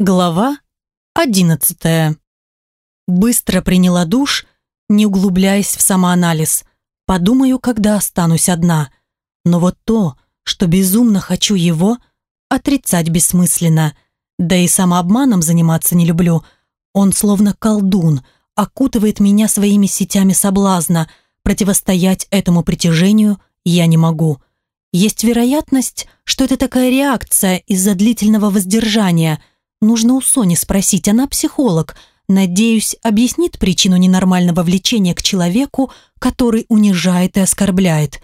Глава одиннадцатая. Быстро приняла душ, не углубляясь в самоанализ. Подумаю, когда останусь одна. Но вот то, что безумно хочу его, отрицать бессмысленно. Да и самообманом заниматься не люблю. Он словно колдун, окутывает меня своими сетями соблазна. Противостоять этому притяжению я не могу. Есть вероятность, что это такая реакция из-за длительного воздержания – Нужно у Сони спросить, она психолог. Надеюсь, объяснит причину ненормального влечения к человеку, который унижает и оскорбляет.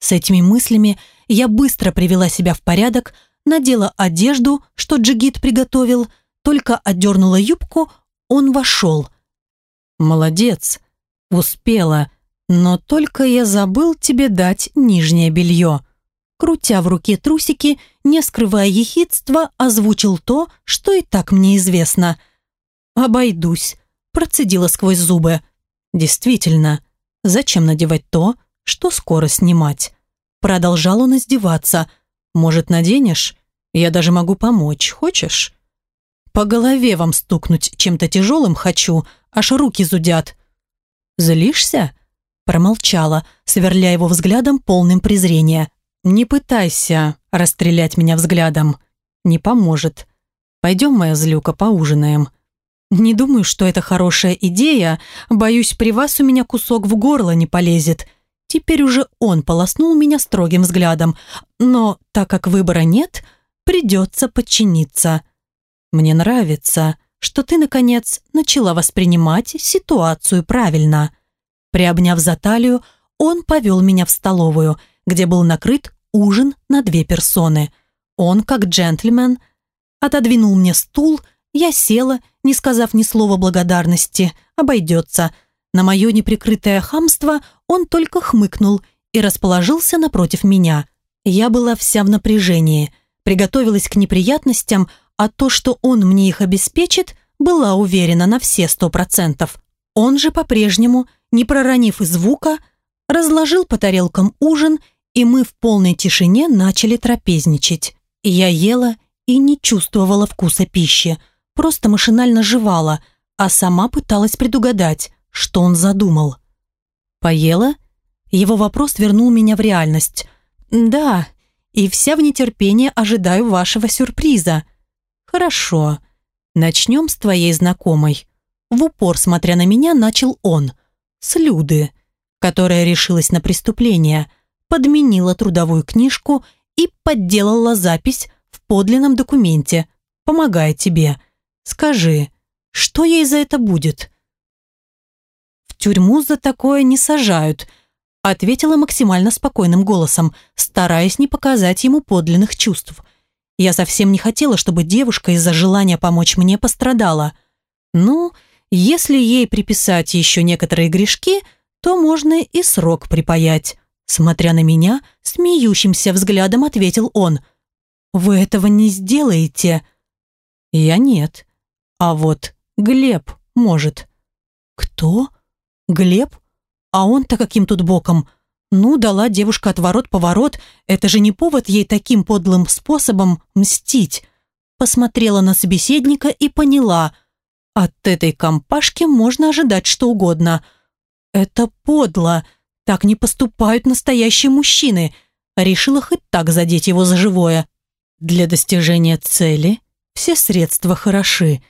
С этими мыслями я быстро привела себя в порядок, надела одежду, что Джигит приготовил, только отдернула юбку, он вошел. «Молодец, успела, но только я забыл тебе дать нижнее белье» крутя в руке трусики, не скрывая ехидства, озвучил то, что и так мне известно. «Обойдусь», – процедила сквозь зубы. «Действительно, зачем надевать то, что скоро снимать?» Продолжал он издеваться. «Может, наденешь? Я даже могу помочь. Хочешь?» «По голове вам стукнуть чем-то тяжелым хочу, аж руки зудят». «Злишься?» Промолчала, сверля его взглядом полным презрения. «Не пытайся расстрелять меня взглядом. Не поможет. Пойдем, моя злюка, поужинаем». «Не думаю, что это хорошая идея. Боюсь, при вас у меня кусок в горло не полезет». Теперь уже он полоснул меня строгим взглядом. Но так как выбора нет, придется подчиниться. «Мне нравится, что ты, наконец, начала воспринимать ситуацию правильно». Приобняв за талию, он повел меня в столовую, где был накрыт ужин на две персоны. Он, как джентльмен, отодвинул мне стул, я села, не сказав ни слова благодарности, обойдется. На мое неприкрытое хамство он только хмыкнул и расположился напротив меня. Я была вся в напряжении, приготовилась к неприятностям, а то, что он мне их обеспечит, была уверена на все сто процентов. Он же по-прежнему, не проронив и звука, разложил по тарелкам ужин и мы в полной тишине начали трапезничать. Я ела и не чувствовала вкуса пищи, просто машинально жевала, а сама пыталась предугадать, что он задумал. «Поела?» Его вопрос вернул меня в реальность. «Да, и вся в нетерпении ожидаю вашего сюрприза». «Хорошо. Начнем с твоей знакомой». В упор, смотря на меня, начал он. «С Люды, которая решилась на преступление подменила трудовую книжку и подделала запись в подлинном документе. Помогает тебе. Скажи, что ей за это будет?» «В тюрьму за такое не сажают», ответила максимально спокойным голосом, стараясь не показать ему подлинных чувств. Я совсем не хотела, чтобы девушка из-за желания помочь мне пострадала. Ну, если ей приписать еще некоторые грешки, то можно и срок припаять. Смотря на меня, смеющимся взглядом ответил он. «Вы этого не сделаете?» «Я нет. А вот Глеб может». «Кто? Глеб? А он-то каким тут боком?» «Ну, дала девушка отворот-поворот, это же не повод ей таким подлым способом мстить». Посмотрела на собеседника и поняла. От этой компашки можно ожидать что угодно. «Это подло», так не поступают настоящие мужчины. Решила хоть так задеть его за живое. Для достижения цели все средства хороши.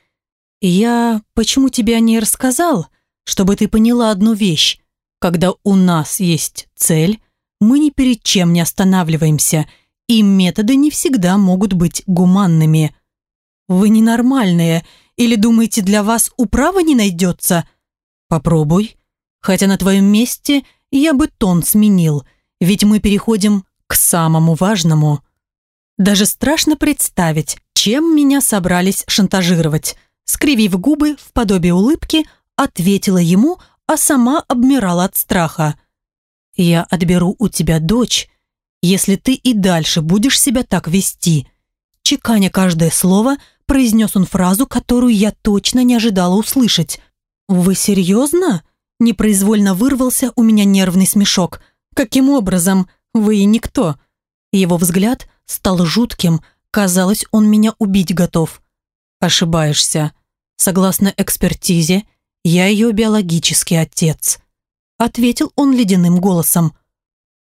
Я почему тебе о ней рассказал? Чтобы ты поняла одну вещь. Когда у нас есть цель, мы ни перед чем не останавливаемся, и методы не всегда могут быть гуманными. Вы ненормальные, или думаете, для вас управа не найдется? Попробуй. Хотя на твоем месте – я бы тон сменил, ведь мы переходим к самому важному. Даже страшно представить, чем меня собрались шантажировать. Скривив губы в подобие улыбки, ответила ему, а сама обмирала от страха. «Я отберу у тебя дочь, если ты и дальше будешь себя так вести». Чеканя каждое слово, произнес он фразу, которую я точно не ожидала услышать. «Вы серьезно?» Непроизвольно вырвался у меня нервный смешок. «Каким образом? Вы и никто». Его взгляд стал жутким. Казалось, он меня убить готов. Ошибаешься. Согласно экспертизе, я ее биологический отец. Ответил он ледяным голосом.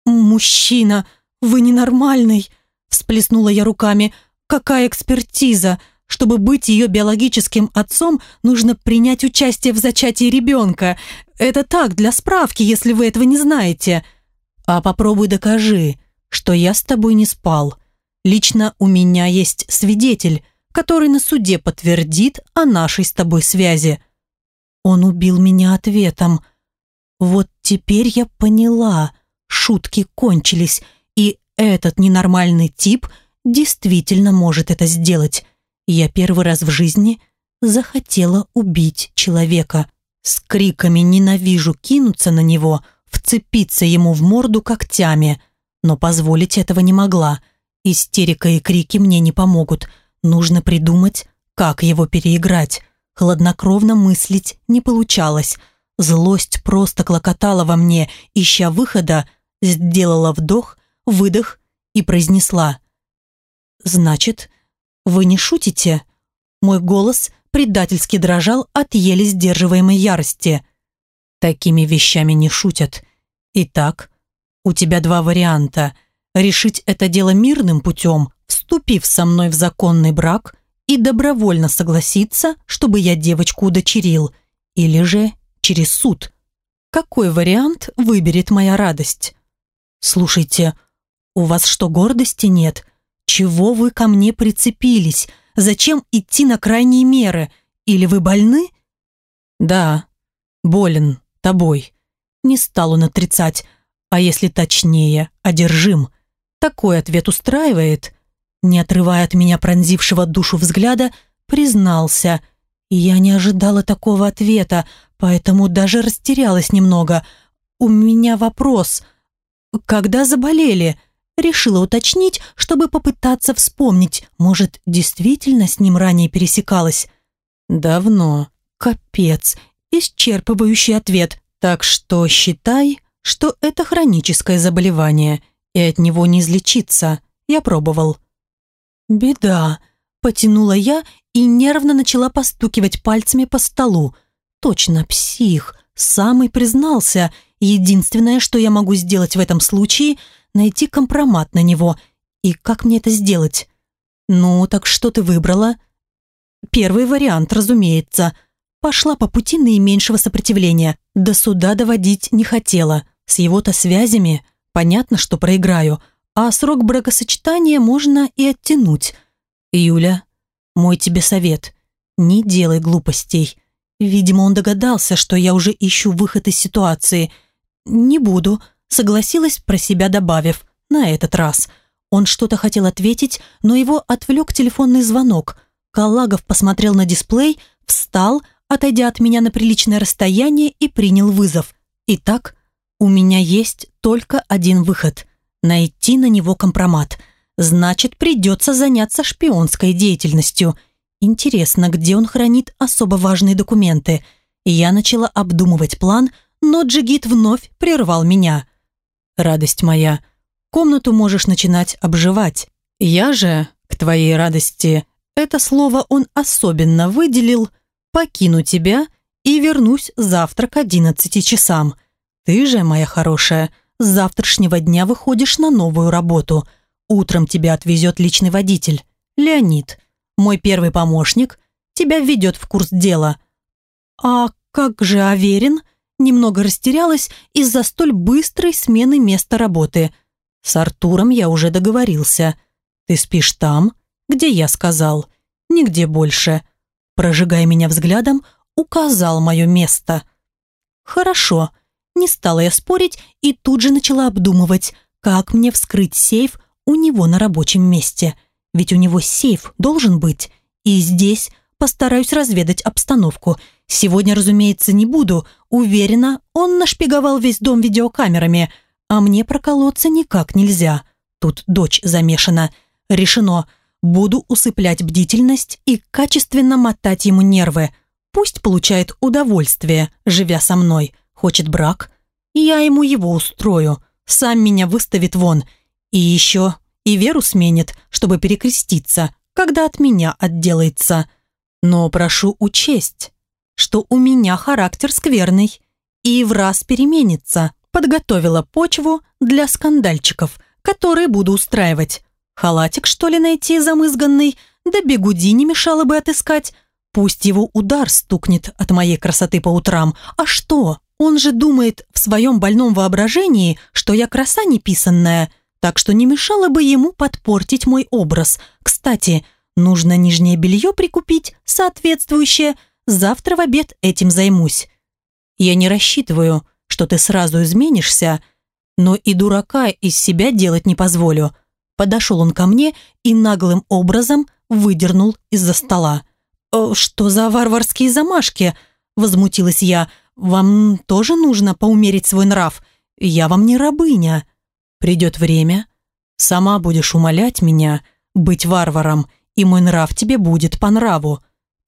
«Мужчина, вы ненормальный!» Всплеснула я руками. «Какая экспертиза? Чтобы быть ее биологическим отцом, нужно принять участие в зачатии ребенка. Это так, для справки, если вы этого не знаете. А попробуй докажи, что я с тобой не спал. Лично у меня есть свидетель, который на суде подтвердит о нашей с тобой связи. Он убил меня ответом. Вот теперь я поняла, шутки кончились, и этот ненормальный тип действительно может это сделать. Я первый раз в жизни захотела убить человека. С криками «ненавижу» кинуться на него, вцепиться ему в морду когтями. Но позволить этого не могла. Истерика и крики мне не помогут. Нужно придумать, как его переиграть. Хладнокровно мыслить не получалось. Злость просто клокотала во мне, ища выхода, сделала вдох, выдох и произнесла. «Значит, «Вы не шутите?» Мой голос предательски дрожал от еле сдерживаемой ярости. Такими вещами не шутят. Итак, у тебя два варианта. Решить это дело мирным путем, вступив со мной в законный брак и добровольно согласиться, чтобы я девочку удочерил, или же через суд. Какой вариант выберет моя радость? Слушайте, у вас что, гордости нет? «Чего вы ко мне прицепились? Зачем идти на крайние меры? Или вы больны?» «Да, болен тобой». Не стал он отрицать, а если точнее, одержим. Такой ответ устраивает. Не отрывая от меня пронзившего душу взгляда, признался. Я не ожидала такого ответа, поэтому даже растерялась немного. «У меня вопрос. Когда заболели?» Решила уточнить, чтобы попытаться вспомнить, может, действительно с ним ранее пересекалась. «Давно. Капец. Исчерпывающий ответ. Так что считай, что это хроническое заболевание, и от него не излечиться. Я пробовал». «Беда», — потянула я и нервно начала постукивать пальцами по столу. «Точно, псих. Самый признался. Единственное, что я могу сделать в этом случае — найти компромат на него. И как мне это сделать? Ну, так что ты выбрала? Первый вариант, разумеется. Пошла по пути наименьшего сопротивления. До суда доводить не хотела. С его-то связями понятно, что проиграю. А срок бракосочетания можно и оттянуть. Юля, мой тебе совет. Не делай глупостей. Видимо, он догадался, что я уже ищу выход из ситуации. Не буду, Согласилась, про себя добавив, на этот раз. Он что-то хотел ответить, но его отвлек телефонный звонок. Калагов посмотрел на дисплей, встал, отойдя от меня на приличное расстояние и принял вызов. Итак, у меня есть только один выход – найти на него компромат. Значит, придется заняться шпионской деятельностью. Интересно, где он хранит особо важные документы. Я начала обдумывать план, но Джигит вновь прервал меня радость моя, комнату можешь начинать обживать. Я же, к твоей радости, это слово он особенно выделил, покину тебя и вернусь завтра к одиннадцати часам. Ты же, моя хорошая, с завтрашнего дня выходишь на новую работу. Утром тебя отвезет личный водитель, Леонид. Мой первый помощник тебя введет в курс дела. А как же Аверин? Немного растерялась из-за столь быстрой смены места работы. С Артуром я уже договорился. Ты спишь там, где я сказал. Нигде больше. Прожигая меня взглядом, указал мое место. Хорошо. Не стала я спорить и тут же начала обдумывать, как мне вскрыть сейф у него на рабочем месте. Ведь у него сейф должен быть. И здесь постараюсь разведать обстановку – Сегодня, разумеется, не буду. Уверена, он нашпиговал весь дом видеокамерами, а мне проколоться никак нельзя. Тут дочь замешана. Решено. Буду усыплять бдительность и качественно мотать ему нервы. Пусть получает удовольствие, живя со мной. Хочет брак? Я ему его устрою. Сам меня выставит вон. И еще и веру сменит, чтобы перекреститься, когда от меня отделается. Но прошу учесть, что у меня характер скверный и в раз переменится. Подготовила почву для скандальчиков, которые буду устраивать. Халатик, что ли, найти замызганный, да бегуди не мешало бы отыскать. Пусть его удар стукнет от моей красоты по утрам. А что? Он же думает в своем больном воображении, что я краса неписанная, так что не мешало бы ему подпортить мой образ. Кстати, нужно нижнее белье прикупить, соответствующее. Завтра в обед этим займусь. Я не рассчитываю, что ты сразу изменишься, но и дурака из себя делать не позволю. Подошел он ко мне и наглым образом выдернул из-за стола. «Э, «Что за варварские замашки?» – возмутилась я. «Вам тоже нужно поумерить свой нрав. Я вам не рабыня». «Придет время, сама будешь умолять меня быть варваром, и мой нрав тебе будет по нраву».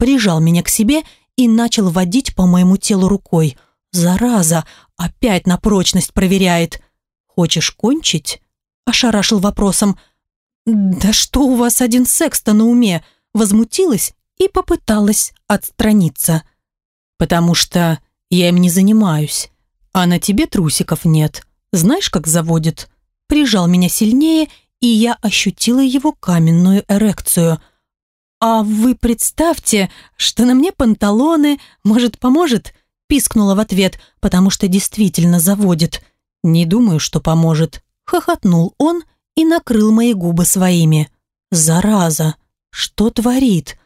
Прижал меня к себе и начал водить по моему телу рукой. «Зараза! Опять на прочность проверяет!» «Хочешь кончить?» – ошарашил вопросом. «Да что у вас один секс-то на уме?» Возмутилась и попыталась отстраниться. «Потому что я им не занимаюсь, а на тебе трусиков нет. Знаешь, как заводит?» Прижал меня сильнее, и я ощутила его каменную эрекцию. «А вы представьте, что на мне панталоны, может, поможет?» Пискнула в ответ, потому что действительно заводит. «Не думаю, что поможет», — хохотнул он и накрыл мои губы своими. «Зараза! Что творит?»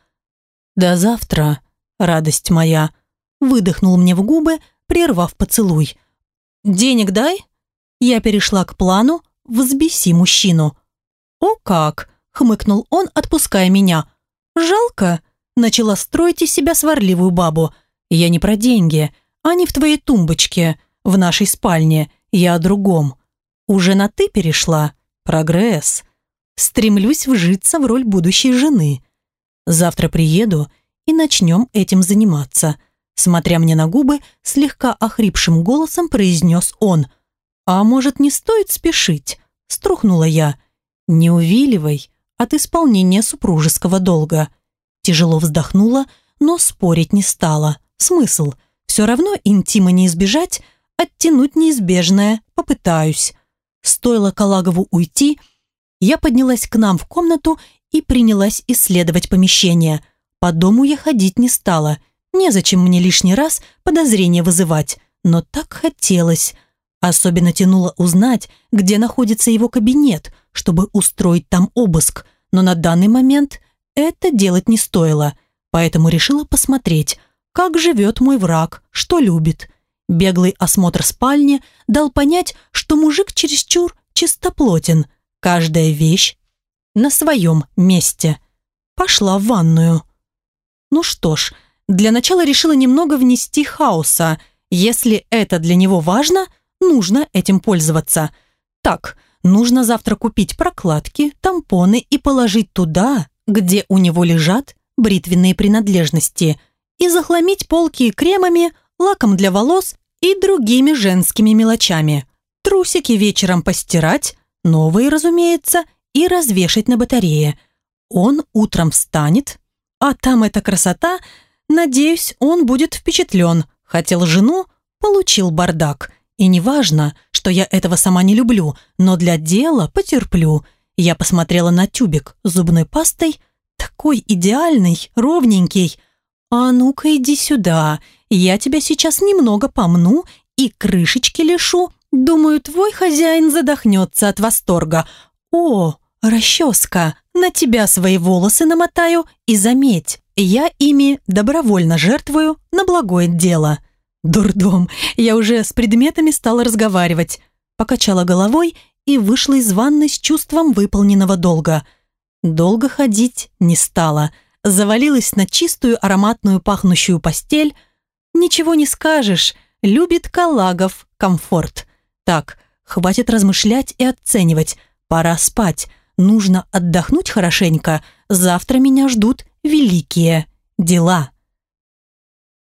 «До завтра, радость моя!» Выдохнул мне в губы, прервав поцелуй. «Денег дай?» Я перешла к плану «Взбеси мужчину». «О как!» — хмыкнул он, отпуская меня. «Жалко!» — начала строить из себя сварливую бабу. «Я не про деньги, не в твоей тумбочке, в нашей спальне. Я о другом. Уже на «ты» перешла?» Прогресс. Стремлюсь вжиться в роль будущей жены. Завтра приеду и начнем этим заниматься. Смотря мне на губы, слегка охрипшим голосом произнес он. «А может, не стоит спешить?» Струхнула я. «Не увиливай от исполнения супружеского долга». Тяжело вздохнула, но спорить не стала. Смысл? Все равно интима не избежать, оттянуть неизбежное попытаюсь. Стоило Калагову уйти, я поднялась к нам в комнату и принялась исследовать помещение. По дому я ходить не стала. Незачем мне лишний раз подозрения вызывать. Но так хотелось. Особенно тянуло узнать, где находится его кабинет, чтобы устроить там обыск. Но на данный момент это делать не стоило. Поэтому решила посмотреть, как живет мой враг, что любит. Беглый осмотр спальни дал понять, что мужик чересчур чистоплотен. Каждая вещь на своем месте. Пошла в ванную. Ну что ж, для начала решила немного внести хаоса. Если это для него важно, нужно этим пользоваться. Так, нужно завтра купить прокладки, тампоны и положить туда, где у него лежат бритвенные принадлежности, и захламить полки кремами – лаком для волос и другими женскими мелочами. Трусики вечером постирать, новые, разумеется, и развешать на батарее. Он утром встанет, а там эта красота, надеюсь, он будет впечатлен. Хотел жену, получил бардак. И неважно, что я этого сама не люблю, но для дела потерплю. Я посмотрела на тюбик зубной пастой, такой идеальный, ровненький. А ну-ка иди сюда, я тебя сейчас немного помну и крышечки лишу. Думаю, твой хозяин задохнется от восторга. О, расческа, на тебя свои волосы намотаю и заметь, я ими добровольно жертвую на благое дело. Дурдом, я уже с предметами стала разговаривать. Покачала головой и вышла из ванны с чувством выполненного долга. Долго ходить не стала. Завалилась на чистую ароматную пахнущую постель, Ничего не скажешь, любит Калагов комфорт. Так, хватит размышлять и оценивать, пора спать, нужно отдохнуть хорошенько, завтра меня ждут великие дела.